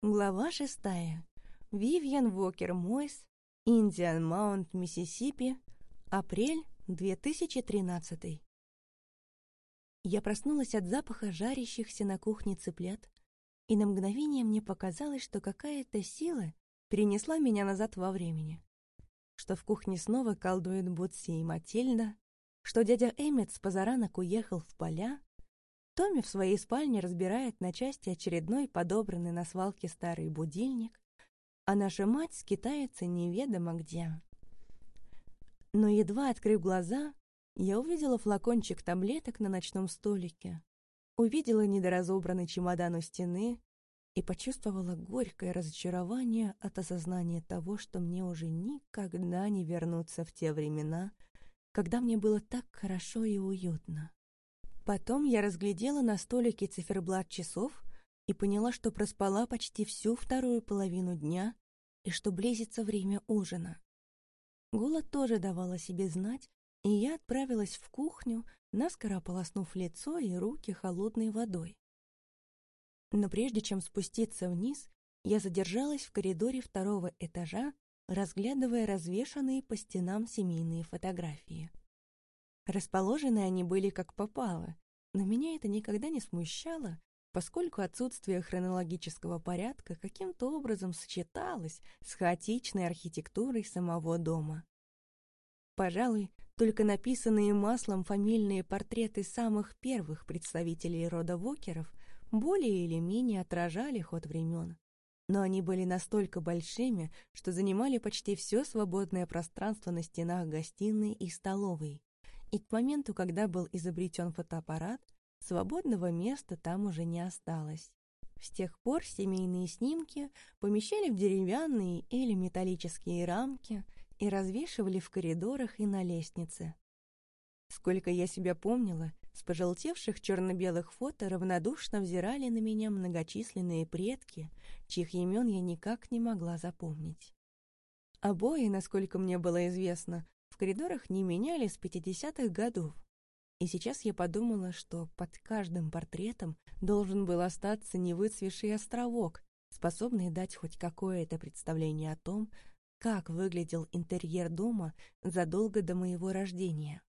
Глава шестая. Вивьен Вокер Мойс, Индиан Маунт, Миссисипи, апрель 2013. Я проснулась от запаха жарящихся на кухне цыплят, и на мгновение мне показалось, что какая-то сила перенесла меня назад во времени. Что в кухне снова колдует Бутси и Матильда, что дядя Эммет с позаранок уехал в поля, Томми в своей спальне разбирает на части очередной подобранный на свалке старый будильник, а наша мать скитается неведомо где. Но едва открыв глаза, я увидела флакончик таблеток на ночном столике, увидела недоразобранный чемодан у стены и почувствовала горькое разочарование от осознания того, что мне уже никогда не вернуться в те времена, когда мне было так хорошо и уютно. Потом я разглядела на столике циферблат часов и поняла, что проспала почти всю вторую половину дня и что близится время ужина. Голод тоже давал о себе знать, и я отправилась в кухню, наскоро ополоснув лицо и руки холодной водой. Но прежде чем спуститься вниз, я задержалась в коридоре второго этажа, разглядывая развешанные по стенам семейные фотографии. Расположены они были как попало, но меня это никогда не смущало, поскольку отсутствие хронологического порядка каким-то образом сочеталось с хаотичной архитектурой самого дома. Пожалуй, только написанные маслом фамильные портреты самых первых представителей рода Вокеров более или менее отражали ход времен. Но они были настолько большими, что занимали почти все свободное пространство на стенах гостиной и столовой и к моменту, когда был изобретен фотоаппарат, свободного места там уже не осталось. С тех пор семейные снимки помещали в деревянные или металлические рамки и развешивали в коридорах и на лестнице. Сколько я себя помнила, с пожелтевших черно-белых фото равнодушно взирали на меня многочисленные предки, чьих имен я никак не могла запомнить. Обои, насколько мне было известно, коридорах не меняли с 50-х годов. И сейчас я подумала, что под каждым портретом должен был остаться невыцвевший островок, способный дать хоть какое-то представление о том, как выглядел интерьер дома задолго до моего рождения.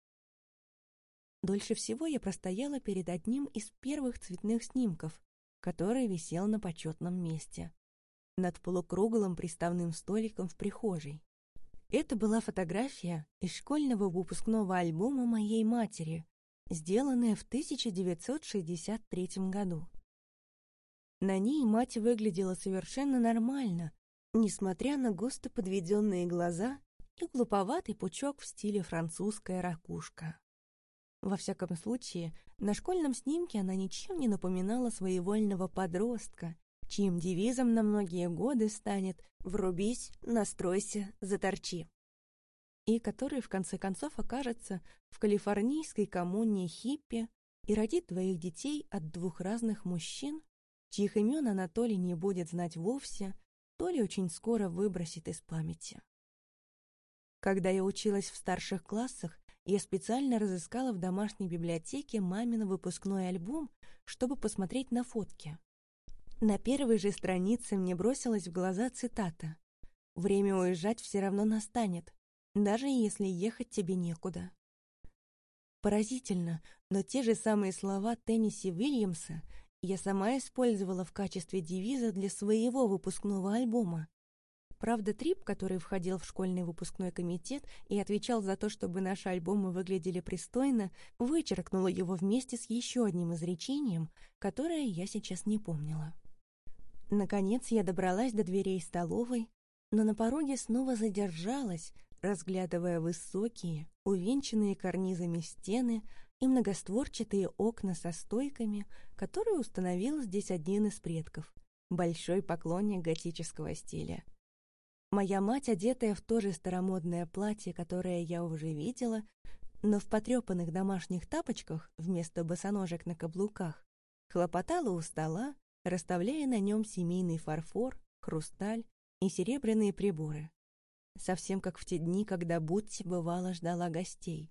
Дольше всего я простояла перед одним из первых цветных снимков, который висел на почетном месте, над полукруглым приставным столиком в прихожей. Это была фотография из школьного выпускного альбома моей матери, сделанная в 1963 году. На ней мать выглядела совершенно нормально, несмотря на густо подведенные глаза и глуповатый пучок в стиле французская ракушка. Во всяком случае, на школьном снимке она ничем не напоминала своевольного подростка, чьим девизом на многие годы станет «врубись, настройся, заторчи» и который в конце концов окажется в калифорнийской коммуне хиппи и родит двоих детей от двух разных мужчин, чьих имен она то ли не будет знать вовсе, то ли очень скоро выбросит из памяти. Когда я училась в старших классах, я специально разыскала в домашней библиотеке мамин выпускной альбом, чтобы посмотреть на фотки. На первой же странице мне бросилась в глаза цитата «Время уезжать все равно настанет, даже если ехать тебе некуда». Поразительно, но те же самые слова Тенниси Уильямса я сама использовала в качестве девиза для своего выпускного альбома. Правда, Трип, который входил в школьный выпускной комитет и отвечал за то, чтобы наши альбомы выглядели пристойно, вычеркнула его вместе с еще одним изречением, которое я сейчас не помнила. Наконец я добралась до дверей столовой, но на пороге снова задержалась, разглядывая высокие, увенчанные карнизами стены и многостворчатые окна со стойками, которые установил здесь один из предков, большой поклонник готического стиля. Моя мать, одетая в то же старомодное платье, которое я уже видела, но в потрепанных домашних тапочках вместо босоножек на каблуках, хлопотала у стола, расставляя на нем семейный фарфор, хрусталь и серебряные приборы. Совсем как в те дни, когда Бутти бывало ждала гостей.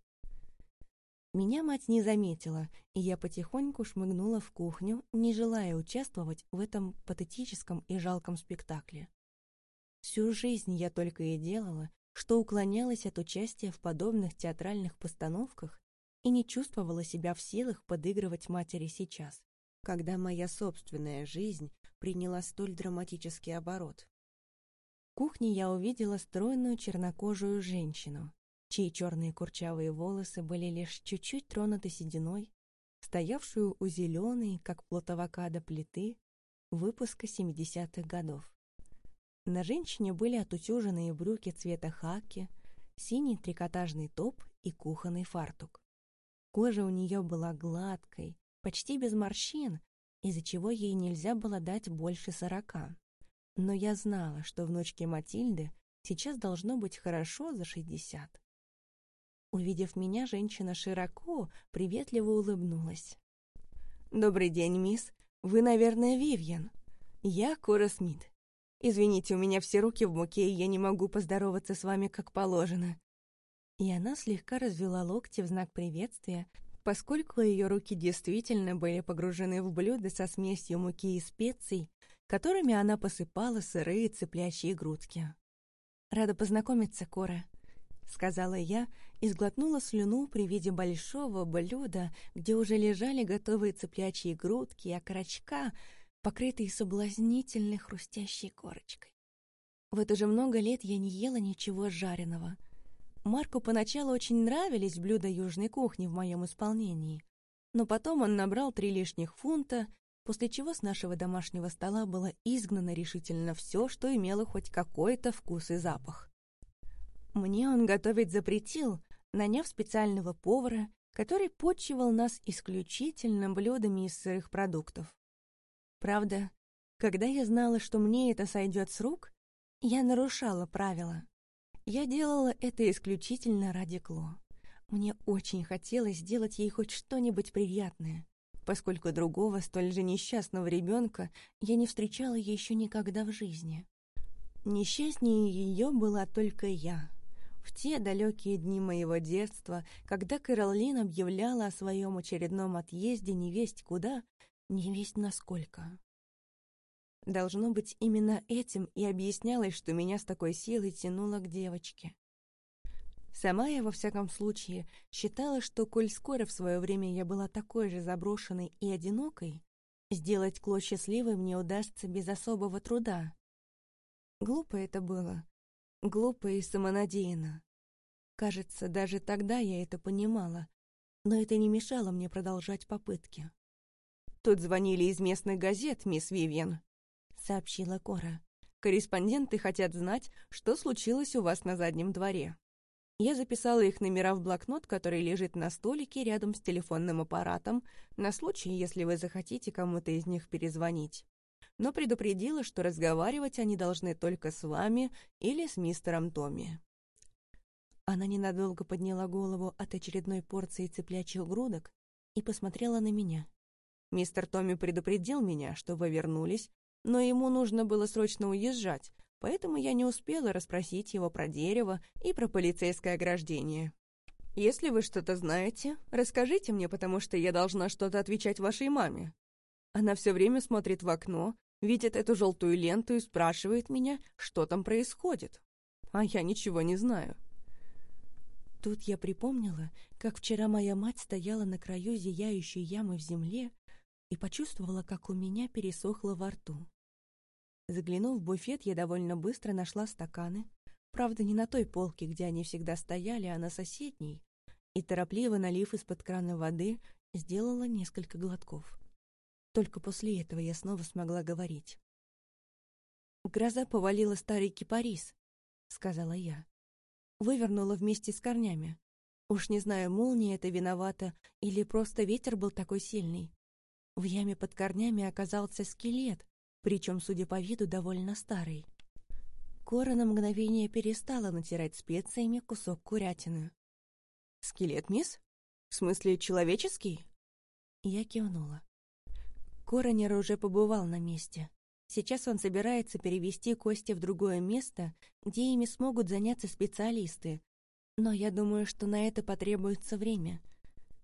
Меня мать не заметила, и я потихоньку шмыгнула в кухню, не желая участвовать в этом патетическом и жалком спектакле. Всю жизнь я только и делала, что уклонялась от участия в подобных театральных постановках и не чувствовала себя в силах подыгрывать матери сейчас, когда моя собственная жизнь приняла столь драматический оборот. В кухне я увидела стройную чернокожую женщину, чьи черные курчавые волосы были лишь чуть-чуть тронуты сединой, стоявшую у зеленой, как плод авокадо, плиты выпуска 70-х годов. На женщине были отутюженные брюки цвета хаки, синий трикотажный топ и кухонный фартук. Кожа у нее была гладкой, почти без морщин, из-за чего ей нельзя было дать больше сорока. Но я знала, что внучке Матильды сейчас должно быть хорошо за шестьдесят. Увидев меня, женщина широко, приветливо улыбнулась. «Добрый день, мисс. Вы, наверное, Вивьен. Я Кора Смит. Извините, у меня все руки в муке, и я не могу поздороваться с вами как положено». И она слегка развела локти в знак приветствия, поскольку ее руки действительно были погружены в блюдо со смесью муки и специй, которыми она посыпала сырые цыплячьи грудки. «Рада познакомиться, Кора», — сказала я и сглотнула слюну при виде большого блюда, где уже лежали готовые цыплячьи грудки и окорочка, покрытые соблазнительной хрустящей корочкой. Вот уже много лет я не ела ничего жареного. Марку поначалу очень нравились блюда южной кухни в моем исполнении, но потом он набрал три лишних фунта, после чего с нашего домашнего стола было изгнано решительно все, что имело хоть какой-то вкус и запах. Мне он готовить запретил, наняв специального повара, который почивал нас исключительно блюдами из сырых продуктов. Правда, когда я знала, что мне это сойдет с рук, я нарушала правила. Я делала это исключительно ради Кло. Мне очень хотелось сделать ей хоть что-нибудь приятное, поскольку другого столь же несчастного ребенка я не встречала еще никогда в жизни. Несчастнее ее была только я, в те далекие дни моего детства, когда Кэролин объявляла о своем очередном отъезде невесть куда, невесть насколько. Должно быть, именно этим и объяснялось, что меня с такой силой тянуло к девочке. Сама я, во всяком случае, считала, что, коль скоро в свое время я была такой же заброшенной и одинокой, сделать Кло счастливой мне удастся без особого труда. Глупо это было, Глупо и самонадеянно. Кажется, даже тогда я это понимала, но это не мешало мне продолжать попытки. «Тут звонили из местных газет, мисс Вивьен», — сообщила Кора. «Корреспонденты хотят знать, что случилось у вас на заднем дворе». Я записала их номера в блокнот, который лежит на столике рядом с телефонным аппаратом, на случай, если вы захотите кому-то из них перезвонить но предупредила, что разговаривать они должны только с вами или с мистером Томми. Она ненадолго подняла голову от очередной порции цыплячьих грудок и посмотрела на меня. Мистер Томми предупредил меня, что вы вернулись, но ему нужно было срочно уезжать, поэтому я не успела расспросить его про дерево и про полицейское ограждение. Если вы что-то знаете, расскажите мне, потому что я должна что-то отвечать вашей маме. Она все время смотрит в окно, видит эту желтую ленту и спрашивает меня, что там происходит. А я ничего не знаю. Тут я припомнила, как вчера моя мать стояла на краю зияющей ямы в земле и почувствовала, как у меня пересохло во рту. Заглянув в буфет, я довольно быстро нашла стаканы, правда, не на той полке, где они всегда стояли, а на соседней, и, торопливо налив из-под крана воды, сделала несколько глотков. Только после этого я снова смогла говорить. «Гроза повалила старый кипарис», — сказала я. Вывернула вместе с корнями. Уж не знаю, молния это виновата или просто ветер был такой сильный. В яме под корнями оказался скелет, причем, судя по виду, довольно старый. Кора на мгновение перестала натирать специями кусок курятины. «Скелет, мисс? В смысле, человеческий?» Я кивнула. Коронер уже побывал на месте. Сейчас он собирается перевести кости в другое место, где ими смогут заняться специалисты. Но я думаю, что на это потребуется время.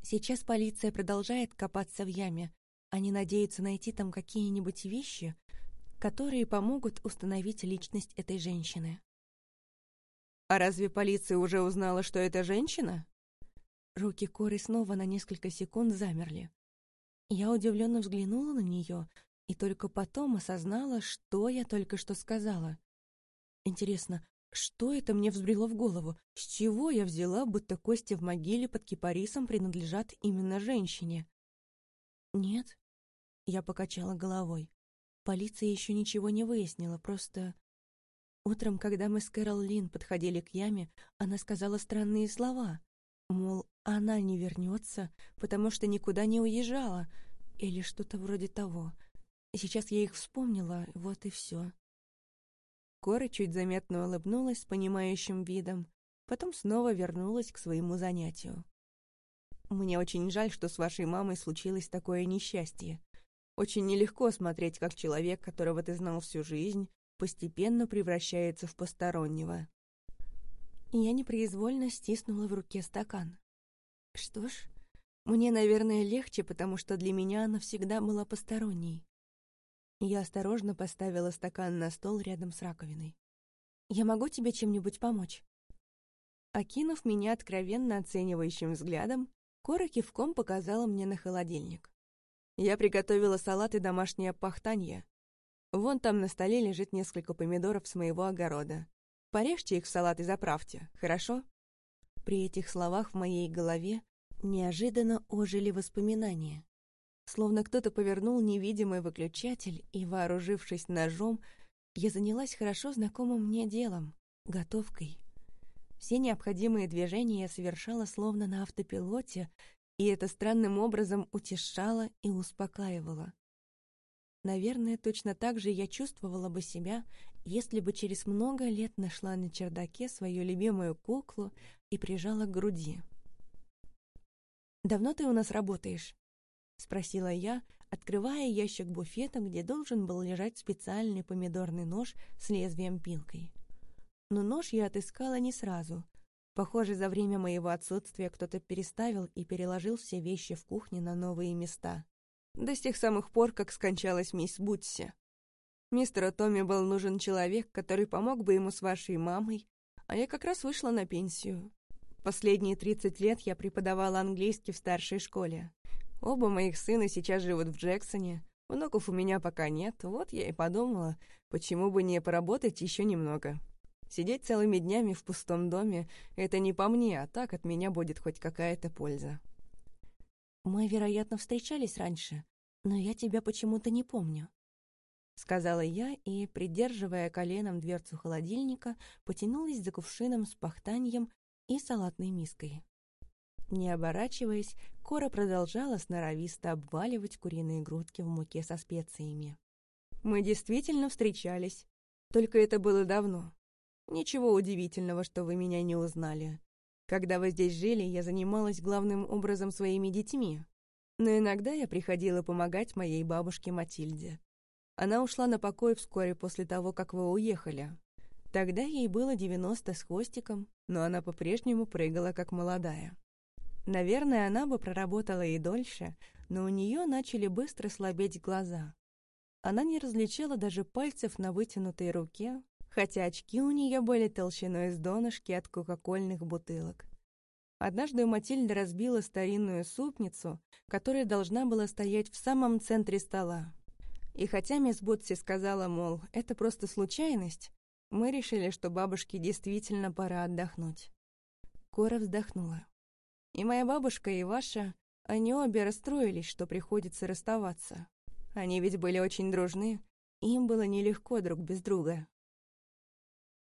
Сейчас полиция продолжает копаться в яме. Они надеются найти там какие-нибудь вещи, которые помогут установить личность этой женщины. «А разве полиция уже узнала, что это женщина?» Руки Коры снова на несколько секунд замерли. Я удивленно взглянула на нее и только потом осознала, что я только что сказала. Интересно, что это мне взбрело в голову? С чего я взяла, будто кости в могиле под кипарисом принадлежат именно женщине? Нет, я покачала головой. Полиция еще ничего не выяснила, просто... Утром, когда мы с Кэрол Лин подходили к яме, она сказала странные слова. Мол, она не вернется, потому что никуда не уезжала, или что-то вроде того. Сейчас я их вспомнила, вот и все. Кора чуть заметно улыбнулась с понимающим видом, потом снова вернулась к своему занятию. «Мне очень жаль, что с вашей мамой случилось такое несчастье. Очень нелегко смотреть, как человек, которого ты знал всю жизнь, постепенно превращается в постороннего. Я непроизвольно стиснула в руке стакан. Что ж, мне, наверное, легче, потому что для меня она всегда была посторонней. Я осторожно поставила стакан на стол рядом с раковиной. «Я могу тебе чем-нибудь помочь?» Окинув меня откровенно оценивающим взглядом, Кора кивком показала мне на холодильник. Я приготовила салат и домашнее пахтанье. Вон там на столе лежит несколько помидоров с моего огорода. Порежьте их в салат и заправьте, хорошо?» При этих словах в моей голове неожиданно ожили воспоминания. Словно кто-то повернул невидимый выключатель, и, вооружившись ножом, я занялась хорошо знакомым мне делом — готовкой. Все необходимые движения я совершала словно на автопилоте, и это странным образом утешало и успокаивало. Наверное, точно так же я чувствовала бы себя, если бы через много лет нашла на чердаке свою любимую куклу и прижала к груди. «Давно ты у нас работаешь?» — спросила я, открывая ящик буфета, где должен был лежать специальный помидорный нож с лезвием-пилкой. Но нож я отыскала не сразу, Похоже, за время моего отсутствия кто-то переставил и переложил все вещи в кухне на новые места. До тех самых пор, как скончалась мисс Бутси. Мистеру Томми был нужен человек, который помог бы ему с вашей мамой, а я как раз вышла на пенсию. Последние 30 лет я преподавала английский в старшей школе. Оба моих сына сейчас живут в Джексоне, внуков у меня пока нет, вот я и подумала, почему бы не поработать еще немного. Сидеть целыми днями в пустом доме — это не по мне, а так от меня будет хоть какая-то польза. Мы, вероятно, встречались раньше, но я тебя почему-то не помню. — сказала я и, придерживая коленом дверцу холодильника, потянулась за кувшином с пахтаньем и салатной миской. Не оборачиваясь, Кора продолжала сноровисто обваливать куриные грудки в муке со специями. «Мы действительно встречались, только это было давно. Ничего удивительного, что вы меня не узнали. Когда вы здесь жили, я занималась главным образом своими детьми. Но иногда я приходила помогать моей бабушке Матильде. Она ушла на покой вскоре после того, как вы уехали. Тогда ей было 90 с хвостиком, но она по-прежнему прыгала как молодая. Наверное, она бы проработала и дольше, но у нее начали быстро слабеть глаза. Она не различала даже пальцев на вытянутой руке, хотя очки у нее были толщиной с донышки от кока-кольных бутылок. Однажды Матильда разбила старинную супницу, которая должна была стоять в самом центре стола. И хотя мисс Бутси сказала, мол, это просто случайность, мы решили, что бабушке действительно пора отдохнуть. Кора вздохнула. И моя бабушка, и ваша, они обе расстроились, что приходится расставаться. Они ведь были очень дружны, им было нелегко друг без друга.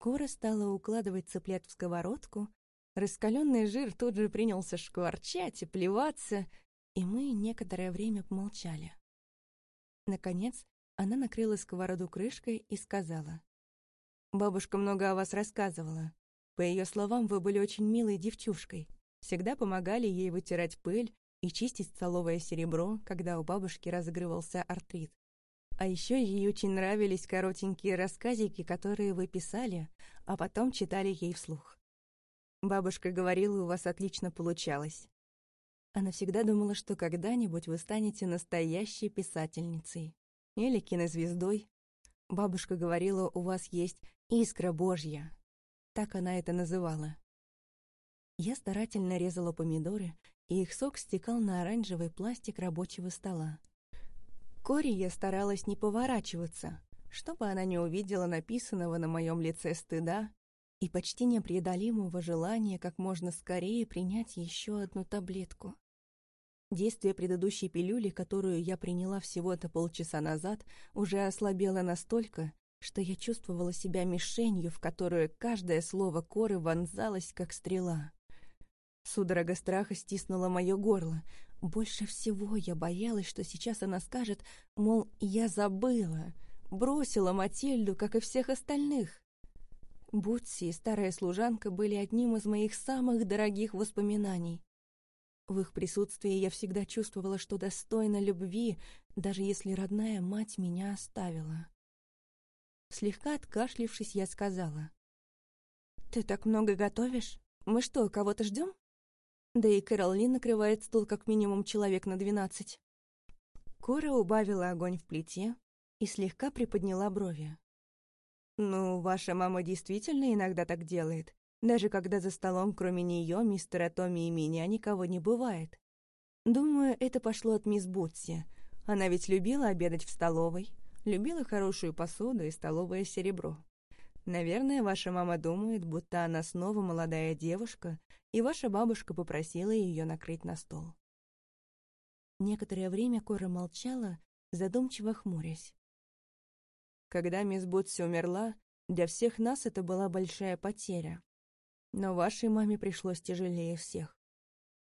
Кора стала укладывать цыплят в сковородку, раскаленный жир тут же принялся шкварчать и плеваться, и мы некоторое время помолчали. Наконец, она накрыла сковороду крышкой и сказала. «Бабушка много о вас рассказывала. По ее словам, вы были очень милой девчушкой. Всегда помогали ей вытирать пыль и чистить столовое серебро, когда у бабушки разыгрывался артрит. А еще ей очень нравились коротенькие рассказики, которые вы писали, а потом читали ей вслух. Бабушка говорила, у вас отлично получалось. Она всегда думала, что когда-нибудь вы станете настоящей писательницей или кинозвездой. Бабушка говорила, у вас есть искра Божья. Так она это называла. Я старательно резала помидоры, и их сок стекал на оранжевый пластик рабочего стола. Кори я старалась не поворачиваться, чтобы она не увидела написанного на моем лице стыда и почти непреодолимого желания как можно скорее принять еще одну таблетку. Действие предыдущей пилюли, которую я приняла всего-то полчаса назад, уже ослабело настолько, что я чувствовала себя мишенью, в которую каждое слово коры вонзалось, как стрела. Судорога страха стиснула мое горло. Больше всего я боялась, что сейчас она скажет, мол, я забыла, бросила Матильду, как и всех остальных. Бутси и старая служанка были одним из моих самых дорогих воспоминаний. В их присутствии я всегда чувствовала, что достойна любви, даже если родная мать меня оставила. Слегка откашлившись, я сказала. «Ты так много готовишь? Мы что, кого-то ждем?» Да и Кэролин накрывает стол как минимум человек на двенадцать. Кора убавила огонь в плите и слегка приподняла брови. «Ну, ваша мама действительно иногда так делает, даже когда за столом кроме нее, мистера Томми и меня никого не бывает. Думаю, это пошло от мисс Бутси. Она ведь любила обедать в столовой, любила хорошую посуду и столовое серебро. Наверное, ваша мама думает, будто она снова молодая девушка, и ваша бабушка попросила ее накрыть на стол. Некоторое время Кора молчала, задумчиво хмурясь. Когда мисс Бутси умерла, для всех нас это была большая потеря. Но вашей маме пришлось тяжелее всех.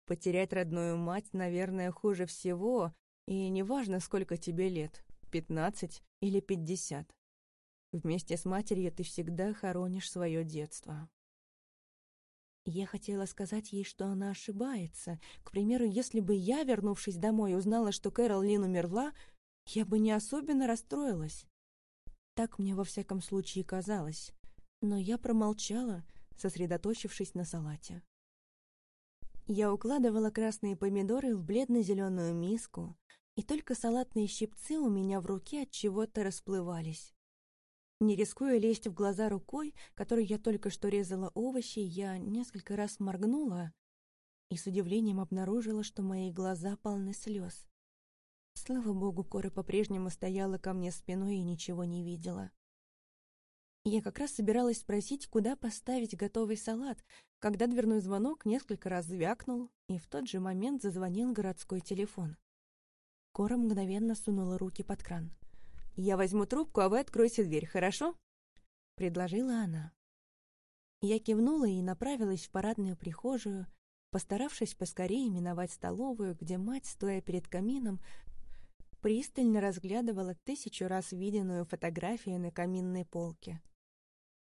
Потерять родную мать, наверное, хуже всего, и неважно, сколько тебе лет, пятнадцать или пятьдесят. Вместе с матерью ты всегда хоронишь свое детство. Я хотела сказать ей, что она ошибается. К примеру, если бы я, вернувшись домой, узнала, что Кэрол Лин умерла, я бы не особенно расстроилась. Так мне во всяком случае казалось. Но я промолчала, сосредоточившись на салате. Я укладывала красные помидоры в бледно-зеленую миску, и только салатные щипцы у меня в руке от чего-то расплывались. Не рискуя лезть в глаза рукой, которой я только что резала овощи, я несколько раз моргнула и с удивлением обнаружила, что мои глаза полны слез. Слава богу, Кора по-прежнему стояла ко мне спиной и ничего не видела. Я как раз собиралась спросить, куда поставить готовый салат, когда дверной звонок несколько раз звякнул, и в тот же момент зазвонил городской телефон. Кора мгновенно сунула руки под кран. «Я возьму трубку, а вы откройте дверь, хорошо?» — предложила она. Я кивнула и направилась в парадную прихожую, постаравшись поскорее миновать столовую, где мать, стоя перед камином, пристально разглядывала тысячу раз виденную фотографию на каминной полке.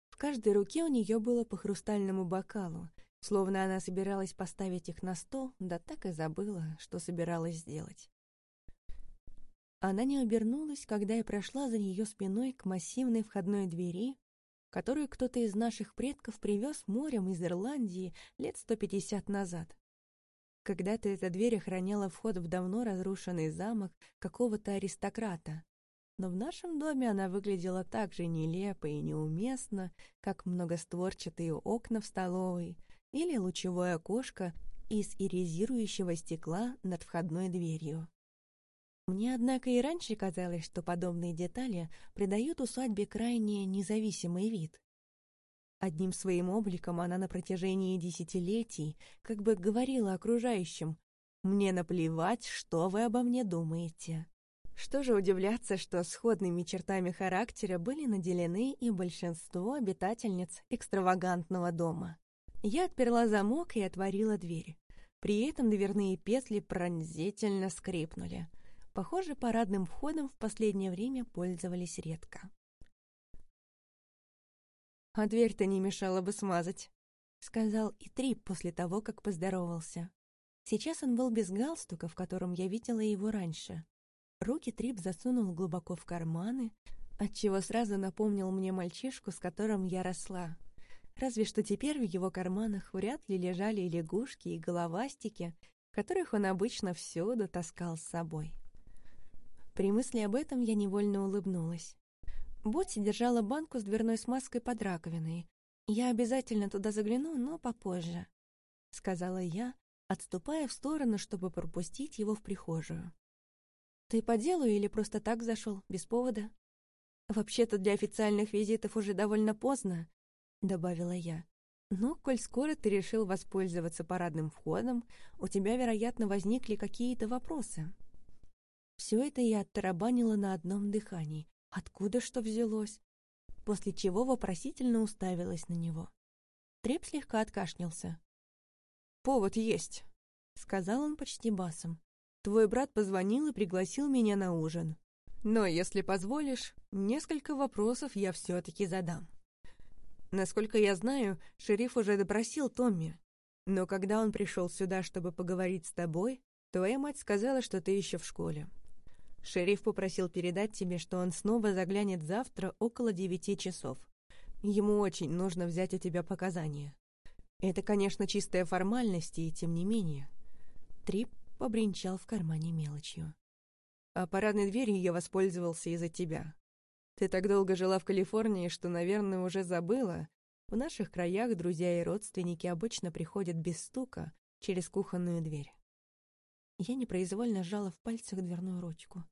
В каждой руке у нее было по хрустальному бокалу, словно она собиралась поставить их на стол, да так и забыла, что собиралась сделать. Она не обернулась, когда я прошла за ее спиной к массивной входной двери, которую кто-то из наших предков привез морем из Ирландии лет 150 назад. Когда-то эта дверь охраняла вход в давно разрушенный замок какого-то аристократа. Но в нашем доме она выглядела так же нелепо и неуместно, как многостворчатые окна в столовой или лучевое окошко из иризирующего стекла над входной дверью. Мне, однако, и раньше казалось, что подобные детали придают усадьбе крайне независимый вид. Одним своим обликом она на протяжении десятилетий как бы говорила окружающим «Мне наплевать, что вы обо мне думаете». Что же удивляться, что сходными чертами характера были наделены и большинство обитательниц экстравагантного дома. Я отперла замок и отворила дверь. При этом дверные петли пронзительно скрипнули — Похоже, парадным входом в последнее время пользовались редко. «А дверь-то не мешало бы смазать», — сказал и Трип после того, как поздоровался. Сейчас он был без галстука, в котором я видела его раньше. Руки Трип засунул глубоко в карманы, отчего сразу напомнил мне мальчишку, с которым я росла. Разве что теперь в его карманах вряд ли лежали лягушки и головастики, которых он обычно всюду таскал с собой. При мысли об этом я невольно улыбнулась. Ботси держала банку с дверной смазкой под раковиной. «Я обязательно туда загляну, но попозже», — сказала я, отступая в сторону, чтобы пропустить его в прихожую. «Ты по делу или просто так зашел, без повода?» «Вообще-то для официальных визитов уже довольно поздно», — добавила я. «Но, коль скоро ты решил воспользоваться парадным входом, у тебя, вероятно, возникли какие-то вопросы». Все это я оттарабанила на одном дыхании. Откуда что взялось? После чего вопросительно уставилась на него. Треп слегка откашлялся. «Повод есть», — сказал он почти басом. «Твой брат позвонил и пригласил меня на ужин. Но, если позволишь, несколько вопросов я все-таки задам. Насколько я знаю, шериф уже допросил Томми. Но когда он пришел сюда, чтобы поговорить с тобой, твоя мать сказала, что ты еще в школе. Шериф попросил передать тебе, что он снова заглянет завтра около девяти часов. Ему очень нужно взять у тебя показания. Это, конечно, чистая формальность, и тем не менее. Трип побренчал в кармане мелочью. А парадной дверью я воспользовался из-за тебя. Ты так долго жила в Калифорнии, что, наверное, уже забыла. В наших краях друзья и родственники обычно приходят без стука через кухонную дверь. Я непроизвольно сжала в пальцах дверную ручку.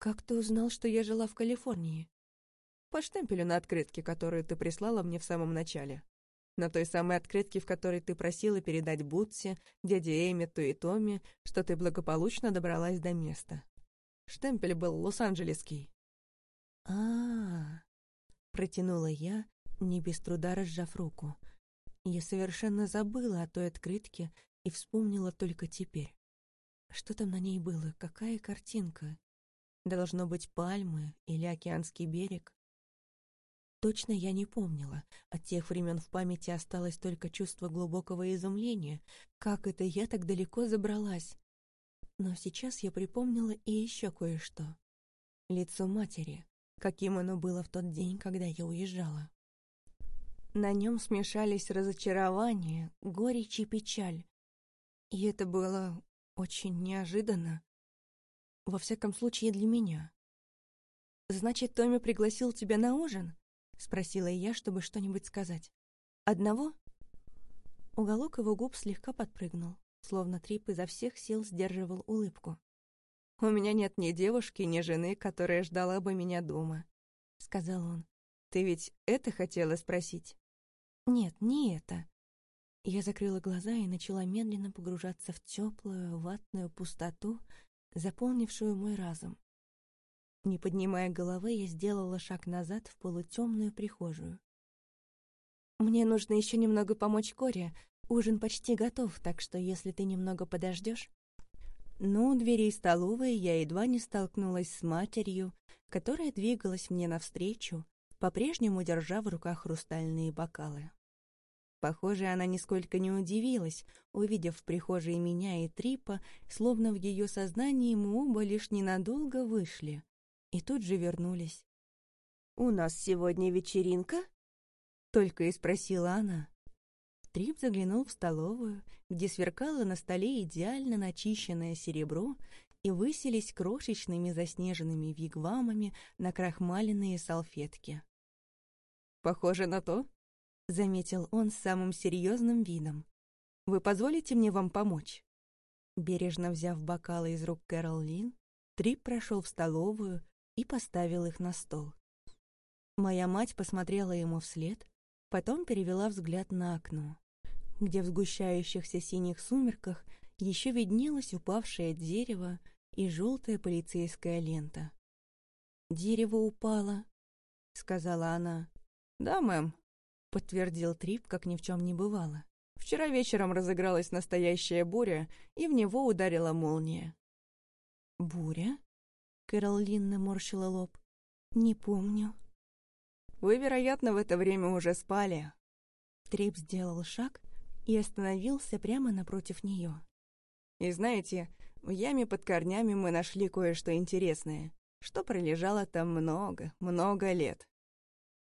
«Как ты узнал, что я жила в Калифорнии?» «По штемпелю на открытке, которую ты прислала мне в самом начале. На той самой открытке, в которой ты просила передать Бутсе, дяде Эммету и Томми, что ты благополучно добралась до места. Штемпель был лос-анджелесский». А, -а, а протянула я, не без труда разжав руку. Я совершенно забыла о той открытке и вспомнила только теперь. Что там на ней было? Какая картинка? Должно быть пальмы или океанский берег. Точно я не помнила. От тех времен в памяти осталось только чувство глубокого изумления. Как это я так далеко забралась? Но сейчас я припомнила и еще кое-что. Лицо матери, каким оно было в тот день, когда я уезжала. На нем смешались разочарование, горечь и печаль. И это было очень неожиданно. Во всяком случае, для меня. «Значит, Томми пригласил тебя на ужин?» — спросила я, чтобы что-нибудь сказать. «Одного?» Уголок его губ слегка подпрыгнул, словно Трип изо всех сил сдерживал улыбку. «У меня нет ни девушки, ни жены, которая ждала бы меня дома», — сказал он. «Ты ведь это хотела спросить?» «Нет, не это». Я закрыла глаза и начала медленно погружаться в теплую, ватную пустоту, заполнившую мой разум. Не поднимая головы, я сделала шаг назад в полутемную прихожую. «Мне нужно еще немного помочь Коре. Ужин почти готов, так что если ты немного подождешь...» Но у дверей столовой я едва не столкнулась с матерью, которая двигалась мне навстречу, по-прежнему держа в руках хрустальные бокалы. Похоже, она нисколько не удивилась, увидев в прихожей меня и Трипа, словно в ее сознании мы оба лишь ненадолго вышли. И тут же вернулись. «У нас сегодня вечеринка?» Только и спросила она. Трип заглянул в столовую, где сверкало на столе идеально начищенное серебро и высились крошечными заснеженными вигвамами на крахмаленные салфетки. «Похоже на то», — заметил он с самым серьезным видом. «Вы позволите мне вам помочь?» Бережно взяв бокалы из рук Кэрол Лин, Трип прошел в столовую и поставил их на стол. Моя мать посмотрела ему вслед, потом перевела взгляд на окно, где в сгущающихся синих сумерках еще виднелось упавшее дерево и желтая полицейская лента. «Дерево упало», — сказала она. «Да, мэм», — подтвердил Трип, как ни в чем не бывало. «Вчера вечером разыгралась настоящая буря, и в него ударила молния». «Буря?» — Кэрол Лин наморщила лоб. «Не помню». «Вы, вероятно, в это время уже спали». Трип сделал шаг и остановился прямо напротив нее. «И знаете, в яме под корнями мы нашли кое-что интересное, что пролежало там много, много лет.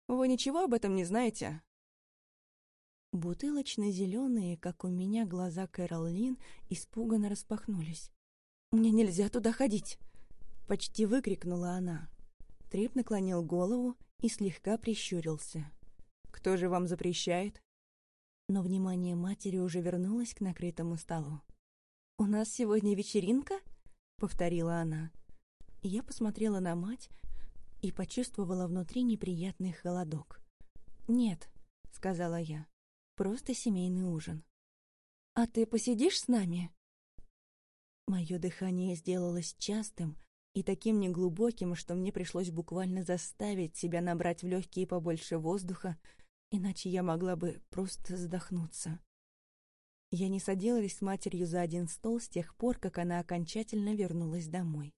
Вы ничего об этом не знаете?» Бутылочно-зеленые, как у меня, глаза Кэрол испуганно распахнулись. «Мне нельзя туда ходить!» — почти выкрикнула она. Трип наклонил голову и слегка прищурился. «Кто же вам запрещает?» Но внимание матери уже вернулось к накрытому столу. «У нас сегодня вечеринка?» — повторила она. Я посмотрела на мать и почувствовала внутри неприятный холодок. «Нет», — сказала я, — «просто семейный ужин». «А ты посидишь с нами?» Мое дыхание сделалось частым и таким неглубоким, что мне пришлось буквально заставить себя набрать в легкие побольше воздуха, иначе я могла бы просто задохнуться. Я не садилась с матерью за один стол с тех пор, как она окончательно вернулась домой.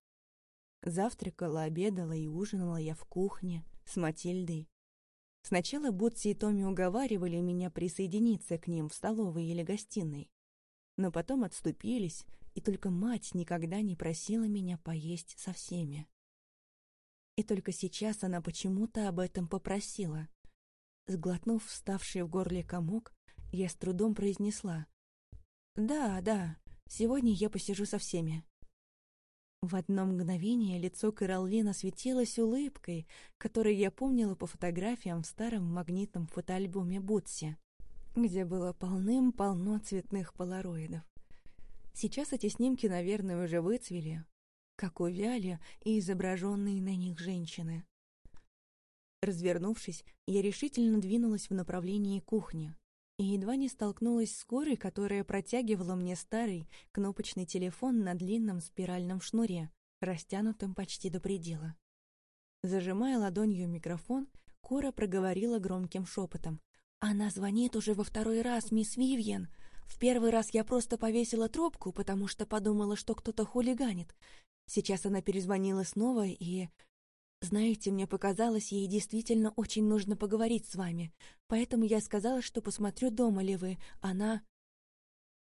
Завтракала, обедала и ужинала я в кухне с Матильдой. Сначала Бутси и Томми уговаривали меня присоединиться к ним в столовой или гостиной, но потом отступились, и только мать никогда не просила меня поесть со всеми. И только сейчас она почему-то об этом попросила. Сглотнув вставший в горле комок, я с трудом произнесла. «Да, да, сегодня я посижу со всеми». В одно мгновение лицо Кэролин осветилось улыбкой, которую я помнила по фотографиям в старом магнитном фотоальбоме Бутси, где было полным-полно цветных полароидов. Сейчас эти снимки, наверное, уже выцвели, как увяли и изображенные на них женщины. Развернувшись, я решительно двинулась в направлении кухни и едва не столкнулась с Корой, которая протягивала мне старый кнопочный телефон на длинном спиральном шнуре, растянутом почти до предела. Зажимая ладонью микрофон, Кора проговорила громким шепотом. «Она звонит уже во второй раз, мисс Вивьен. В первый раз я просто повесила трубку, потому что подумала, что кто-то хулиганит. Сейчас она перезвонила снова и знаете, мне показалось, ей действительно очень нужно поговорить с вами, поэтому я сказала, что посмотрю, дома ли вы. Она...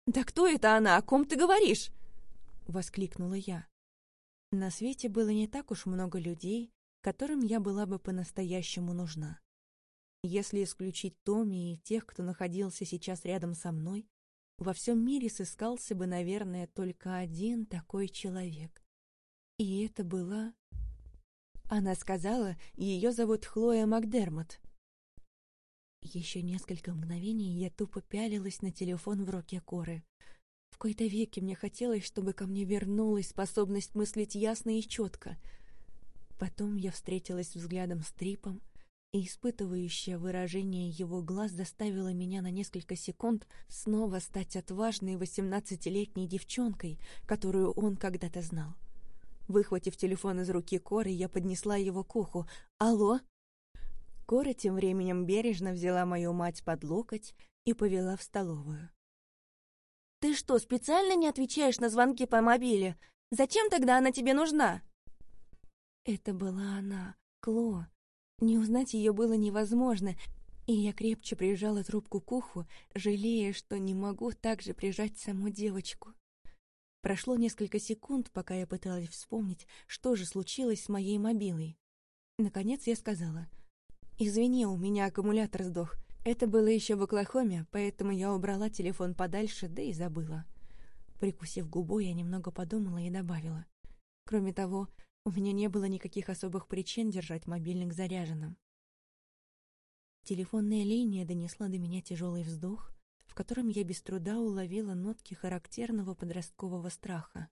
«Да кто это она? О ком ты говоришь?» — воскликнула я. На свете было не так уж много людей, которым я была бы по-настоящему нужна. Если исключить Томми и тех, кто находился сейчас рядом со мной, во всем мире сыскался бы, наверное, только один такой человек. И это была она сказала, ее зовут Хлоя Макдермот. Еще несколько мгновений я тупо пялилась на телефон в руке Коры. В кои-то веке мне хотелось, чтобы ко мне вернулась способность мыслить ясно и четко. Потом я встретилась взглядом с Трипом, и испытывающее выражение его глаз заставило меня на несколько секунд снова стать отважной восемнадцатилетней девчонкой, которую он когда-то знал. Выхватив телефон из руки Коры, я поднесла его к уху. «Алло?» Кора тем временем бережно взяла мою мать под локоть и повела в столовую. «Ты что, специально не отвечаешь на звонки по мобиле? Зачем тогда она тебе нужна?» Это была она, Кло. Не узнать ее было невозможно, и я крепче прижала трубку к уху, жалея, что не могу так же прижать саму девочку. Прошло несколько секунд, пока я пыталась вспомнить, что же случилось с моей мобилой. Наконец я сказала. «Извини, у меня аккумулятор сдох. Это было еще в Оклахоме, поэтому я убрала телефон подальше, да и забыла». Прикусив губу, я немного подумала и добавила. Кроме того, у меня не было никаких особых причин держать мобильник заряженным. Телефонная линия донесла до меня тяжелый вздох, котором я без труда уловила нотки характерного подросткового страха.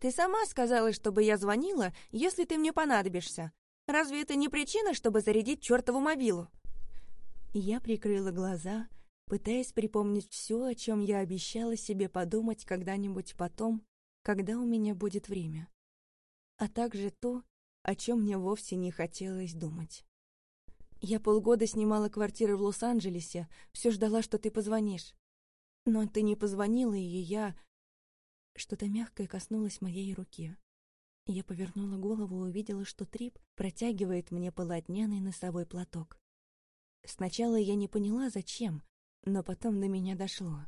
«Ты сама сказала, чтобы я звонила, если ты мне понадобишься. Разве это не причина, чтобы зарядить чертову мобилу?» Я прикрыла глаза, пытаясь припомнить все, о чем я обещала себе подумать когда-нибудь потом, когда у меня будет время. А также то, о чем мне вовсе не хотелось думать. Я полгода снимала квартиру в Лос-Анджелесе, все ждала, что ты позвонишь. Но ты не позвонила, и я... Что-то мягкое коснулось моей руки. Я повернула голову и увидела, что Трип протягивает мне полотняный носовой платок. Сначала я не поняла, зачем, но потом до меня дошло.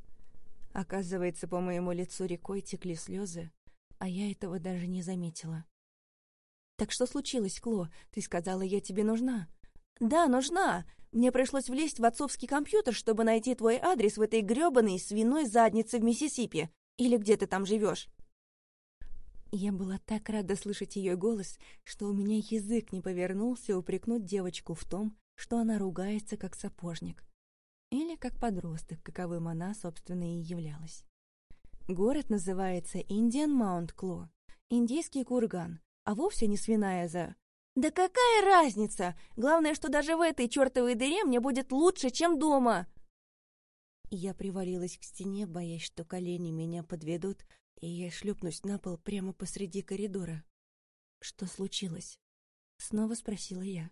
Оказывается, по моему лицу рекой текли слезы, а я этого даже не заметила. «Так что случилось, Кло? Ты сказала, я тебе нужна?» «Да, нужна. Мне пришлось влезть в отцовский компьютер, чтобы найти твой адрес в этой грёбаной свиной заднице в Миссисипи. Или где ты там живешь. Я была так рада слышать ее голос, что у меня язык не повернулся упрекнуть девочку в том, что она ругается как сапожник. Или как подросток, каковым она, собственно, и являлась. Город называется Индиан Маунт Кло, индийский курган, а вовсе не свиная за... Да какая разница? Главное, что даже в этой чертовой дыре мне будет лучше, чем дома. Я привалилась к стене, боясь, что колени меня подведут, и я шлепнусь на пол прямо посреди коридора. Что случилось? Снова спросила я.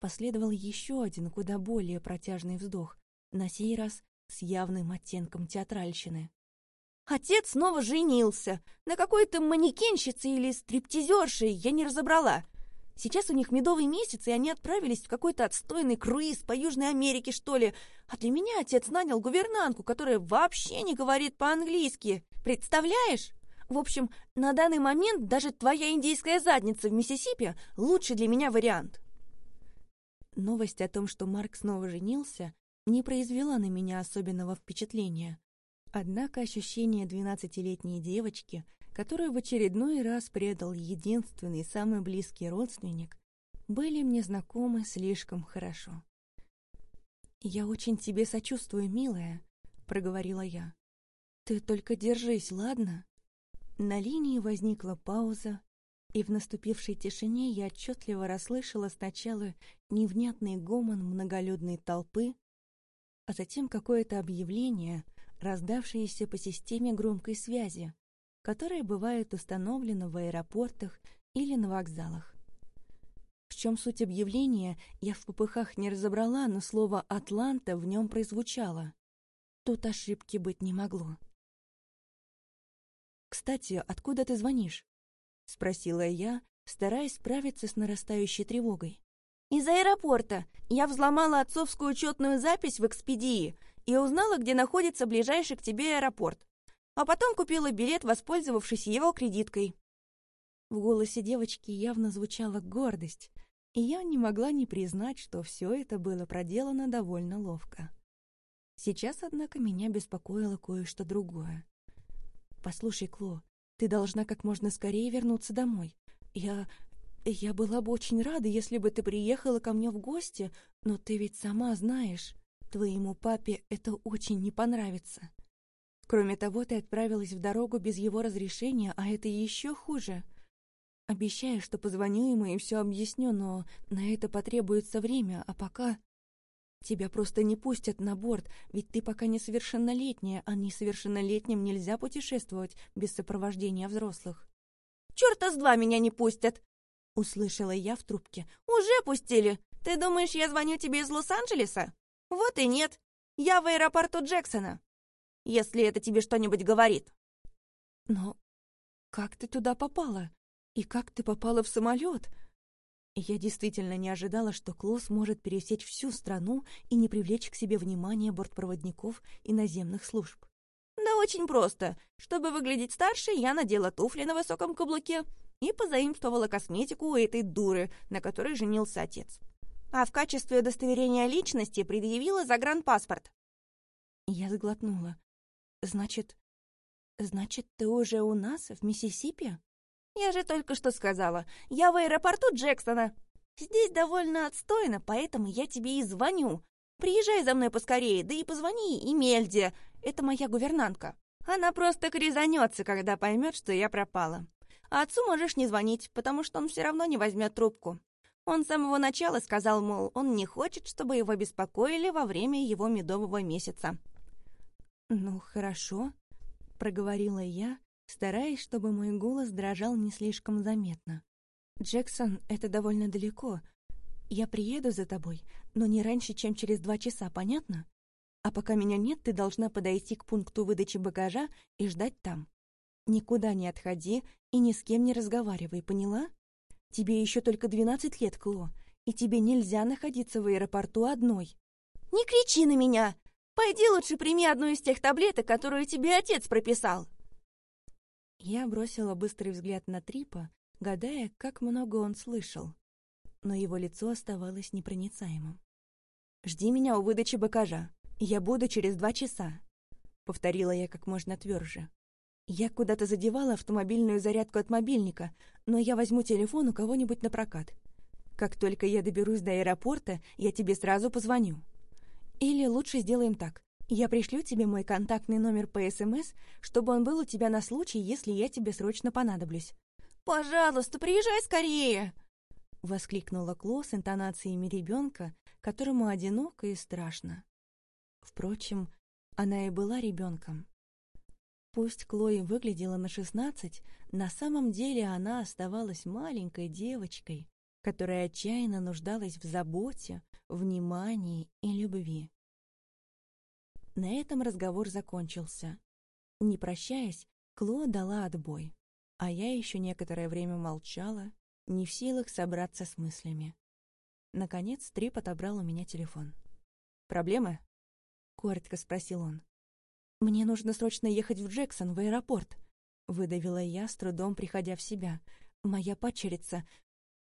Последовал еще один, куда более протяжный вздох, на сей раз с явным оттенком театральщины. Отец снова женился. На какой-то манекенщице или стриптизерше, я не разобрала. Сейчас у них медовый месяц, и они отправились в какой-то отстойный круиз по Южной Америке, что ли. А для меня отец нанял гувернантку, которая вообще не говорит по-английски. Представляешь? В общем, на данный момент даже твоя индийская задница в Миссисипи лучший для меня вариант. Новость о том, что Марк снова женился, не произвела на меня особенного впечатления. Однако ощущение двенадцатилетней девочки, которую в очередной раз предал единственный самый близкий родственник, были мне знакомы слишком хорошо. «Я очень тебе сочувствую, милая», — проговорила я. «Ты только держись, ладно?» На линии возникла пауза, и в наступившей тишине я отчетливо расслышала сначала невнятный гомон многолюдной толпы, а затем какое-то объявление, раздавшееся по системе громкой связи, которая бывает установлена в аэропортах или на вокзалах. В чем суть объявления, я в попыхах не разобрала, но слово «Атланта» в нем прозвучало. Тут ошибки быть не могло. «Кстати, откуда ты звонишь?» — спросила я, стараясь справиться с нарастающей тревогой. «Из аэропорта. Я взломала отцовскую учетную запись в экспедии и узнала, где находится ближайший к тебе аэропорт. А потом купила билет, воспользовавшись его кредиткой». В голосе девочки явно звучала гордость, и я не могла не признать, что все это было проделано довольно ловко. Сейчас, однако, меня беспокоило кое-что другое. «Послушай, Кло, ты должна как можно скорее вернуться домой. Я... я была бы очень рада, если бы ты приехала ко мне в гости, но ты ведь сама знаешь, твоему папе это очень не понравится. Кроме того, ты отправилась в дорогу без его разрешения, а это еще хуже. Обещаю, что позвоню ему и все объясню, но на это потребуется время, а пока... Тебя просто не пустят на борт, ведь ты пока несовершеннолетняя, а несовершеннолетним нельзя путешествовать без сопровождения взрослых. «Чёрта с два меня не пустят!» — услышала я в трубке. «Уже пустили! Ты думаешь, я звоню тебе из Лос-Анджелеса? Вот и нет! Я в аэропорту Джексона, если это тебе что-нибудь говорит!» «Но как ты туда попала? И как ты попала в самолет?» Я действительно не ожидала, что Клосс может пересечь всю страну и не привлечь к себе внимание бортпроводников и наземных служб. Да очень просто. Чтобы выглядеть старше, я надела туфли на высоком каблуке и позаимствовала косметику у этой дуры, на которой женился отец. А в качестве удостоверения личности предъявила загранпаспорт. Я сглотнула. Значит, значит, ты уже у нас, в Миссисипи? Я же только что сказала, я в аэропорту Джексона. Здесь довольно отстойно, поэтому я тебе и звоню. Приезжай за мной поскорее, да и позвони Имельде, это моя гувернантка. Она просто кризанется, когда поймет, что я пропала. А отцу можешь не звонить, потому что он все равно не возьмет трубку. Он с самого начала сказал, мол, он не хочет, чтобы его беспокоили во время его медового месяца. «Ну, хорошо», — проговорила я, стараясь, чтобы мой голос дрожал не слишком заметно. «Джексон, это довольно далеко. Я приеду за тобой, но не раньше, чем через два часа, понятно? А пока меня нет, ты должна подойти к пункту выдачи багажа и ждать там. Никуда не отходи и ни с кем не разговаривай, поняла? Тебе еще только двенадцать лет, Кло, и тебе нельзя находиться в аэропорту одной». «Не кричи на меня! Пойди лучше прими одну из тех таблеток, которую тебе отец прописал!» Я бросила быстрый взгляд на Трипа, гадая, как много он слышал. Но его лицо оставалось непроницаемым. «Жди меня у выдачи багажа. Я буду через два часа», — повторила я как можно тверже. «Я куда-то задевала автомобильную зарядку от мобильника, но я возьму телефон у кого-нибудь на прокат. Как только я доберусь до аэропорта, я тебе сразу позвоню. Или лучше сделаем так. Я пришлю тебе мой контактный номер по СМС, чтобы он был у тебя на случай, если я тебе срочно понадоблюсь. «Пожалуйста, приезжай скорее!» — воскликнула Кло с интонациями ребенка, которому одиноко и страшно. Впрочем, она и была ребенком. Пусть Клои выглядела на шестнадцать, на самом деле она оставалась маленькой девочкой, которая отчаянно нуждалась в заботе, внимании и любви. На этом разговор закончился. Не прощаясь, Кло дала отбой, а я еще некоторое время молчала, не в силах собраться с мыслями. Наконец Трип отобрал у меня телефон. «Проблемы?» — коротко спросил он. «Мне нужно срочно ехать в Джексон, в аэропорт», — выдавила я, с трудом приходя в себя. «Моя падчерица,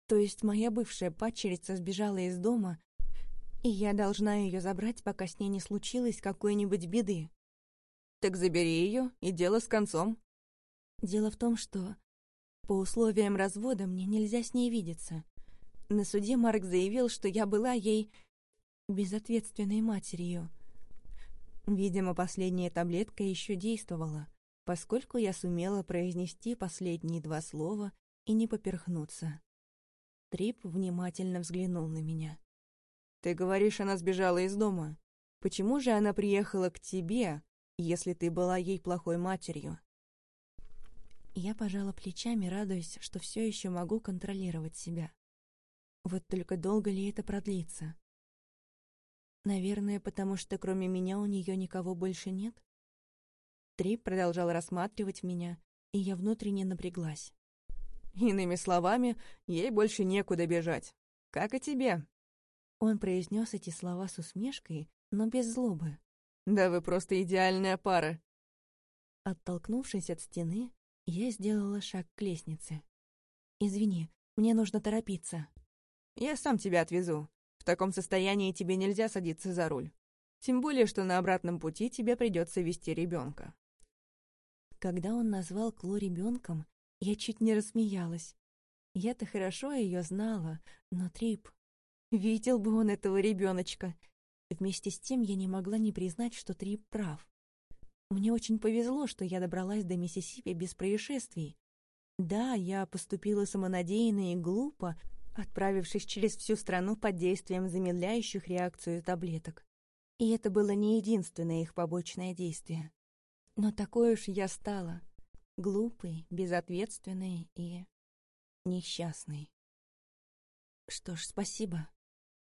то есть моя бывшая падчерица сбежала из дома, и я должна ее забрать, пока с ней не случилось какой-нибудь беды». «Так забери ее, и дело с концом». «Дело в том, что по условиям развода мне нельзя с ней видеться. На суде Марк заявил, что я была ей безответственной матерью. Видимо, последняя таблетка еще действовала, поскольку я сумела произнести последние два слова и не поперхнуться. Трип внимательно взглянул на меня. «Ты говоришь, она сбежала из дома. Почему же она приехала к тебе, если ты была ей плохой матерью?» Я пожала плечами, радуясь, что все еще могу контролировать себя. Вот только долго ли это продлится? Наверное, потому что кроме меня у нее никого больше нет? Трип продолжал рассматривать меня, и я внутренне напряглась. Иными словами, ей больше некуда бежать. Как и тебе. Он произнес эти слова с усмешкой, но без злобы. Да вы просто идеальная пара. Оттолкнувшись от стены, я сделала шаг к лестнице. «Извини, мне нужно торопиться». Я сам тебя отвезу. В таком состоянии тебе нельзя садиться за руль. Тем более, что на обратном пути тебе придется вести ребенка. Когда он назвал Кло ребенком, я чуть не рассмеялась. Я-то хорошо ее знала, но Трип... Видел бы он этого ребеночка. Вместе с тем я не могла не признать, что Трип прав. Мне очень повезло, что я добралась до Миссисипи без происшествий. Да, я поступила самонадеянно и глупо, отправившись через всю страну под действием замедляющих реакцию таблеток. И это было не единственное их побочное действие. Но такой уж я стала. Глупый, безответственный и несчастный. Что ж, спасибо.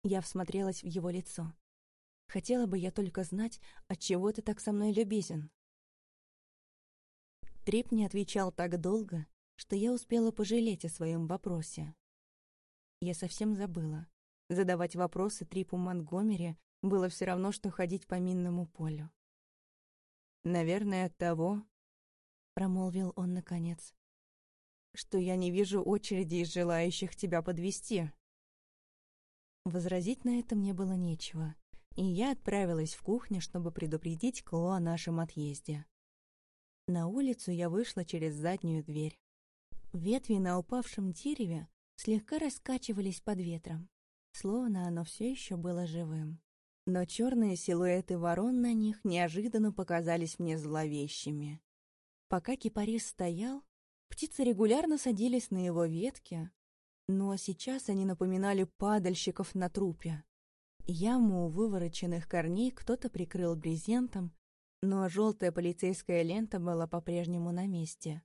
Я всмотрелась в его лицо. Хотела бы я только знать, от чего ты так со мной любезен. Трип не отвечал так долго, что я успела пожалеть о своем вопросе. Я совсем забыла. Задавать вопросы Трипу Монтгомери было все равно, что ходить по минному полю. «Наверное, от того», — промолвил он наконец, «что я не вижу очереди из желающих тебя подвести. Возразить на это мне было нечего, и я отправилась в кухню, чтобы предупредить Кло о нашем отъезде. На улицу я вышла через заднюю дверь. Ветви на упавшем дереве слегка раскачивались под ветром, словно оно все еще было живым. Но черные силуэты ворон на них неожиданно показались мне зловещими. Пока кипарис стоял, птицы регулярно садились на его ветки, но сейчас они напоминали падальщиков на трупе. Яму у вывороченных корней кто-то прикрыл брезентом, но желтая полицейская лента была по-прежнему на месте.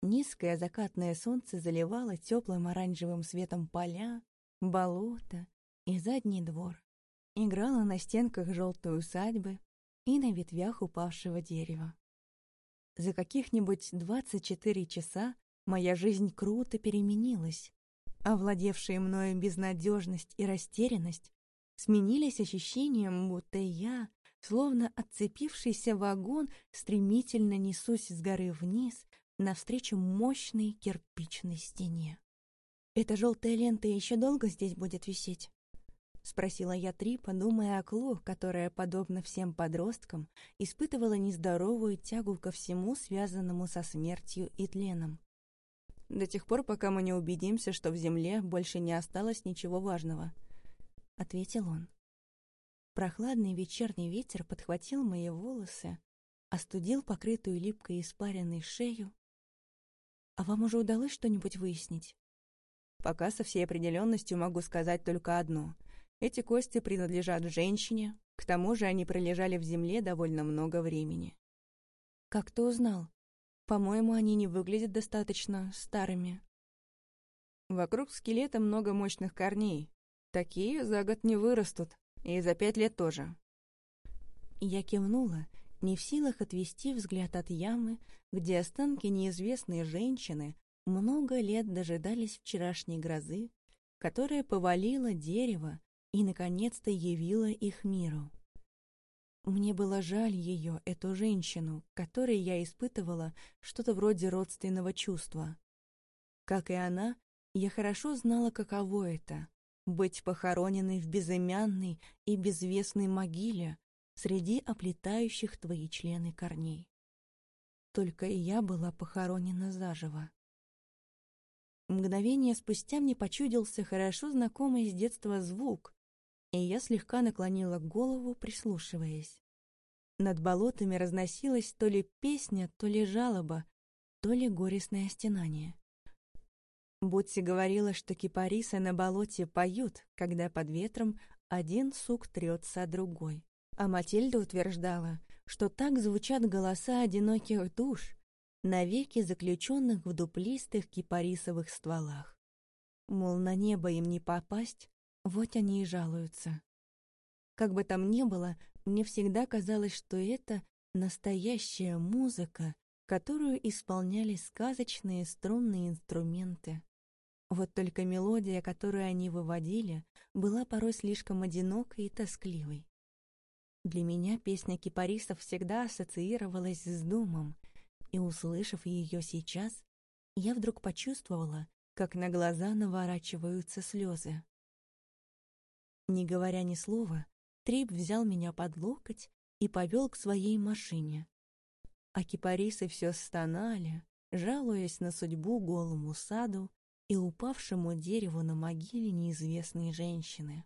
Низкое закатное солнце заливало теплым оранжевым светом поля, болото и задний двор. Играло на стенках желтой усадьбы и на ветвях упавшего дерева. За каких-нибудь 24 часа моя жизнь круто переменилась. Овладевшие мною безнадежность и растерянность сменились ощущением, будто я, словно отцепившийся вагон, стремительно несусь с горы вниз навстречу мощной кирпичной стене. «Эта желтая лента еще долго здесь будет висеть?» — Спросила я Трипа, думая о Кло, которая, подобно всем подросткам, испытывала нездоровую тягу ко всему, связанному со смертью и тленом. «До тех пор, пока мы не убедимся, что в земле больше не осталось ничего важного», — ответил он. Прохладный вечерний ветер подхватил мои волосы, остудил покрытую липкой испаренной шею. «А вам уже удалось что-нибудь выяснить?» «Пока со всей определенностью могу сказать только одно — эти кости принадлежат женщине, к тому же они пролежали в земле довольно много времени. Как ты узнал? По-моему, они не выглядят достаточно старыми. Вокруг скелета много мощных корней. Такие за год не вырастут, и за пять лет тоже. Я кивнула, не в силах отвести взгляд от ямы, где останки неизвестной женщины много лет дожидались вчерашней грозы, которая повалила дерево, и, наконец-то, явила их миру. Мне было жаль ее, эту женщину, которой я испытывала что-то вроде родственного чувства. Как и она, я хорошо знала, каково это — быть похороненной в безымянной и безвестной могиле среди оплетающих твои члены корней. Только я была похоронена заживо. Мгновение спустя мне почудился хорошо знакомый с детства звук, и я слегка наклонила голову, прислушиваясь. Над болотами разносилась то ли песня, то ли жалоба, то ли горестное стенание. Ботси говорила, что кипарисы на болоте поют, когда под ветром один сук трется о другой. А Матильда утверждала, что так звучат голоса одиноких душ, навеки заключенных в дуплистых кипарисовых стволах. Мол, на небо им не попасть, вот они и жалуются. Как бы там ни было, мне всегда казалось, что это настоящая музыка, которую исполняли сказочные струнные инструменты. Вот только мелодия, которую они выводили, была порой слишком одинокой и тоскливой. Для меня песня кипарисов всегда ассоциировалась с домом, и, услышав ее сейчас, я вдруг почувствовала, как на глаза наворачиваются слезы. Не говоря ни слова, Трип взял меня под локоть и повел к своей машине. А кипарисы все стонали, жалуясь на судьбу голому саду и упавшему дереву на могиле неизвестной женщины.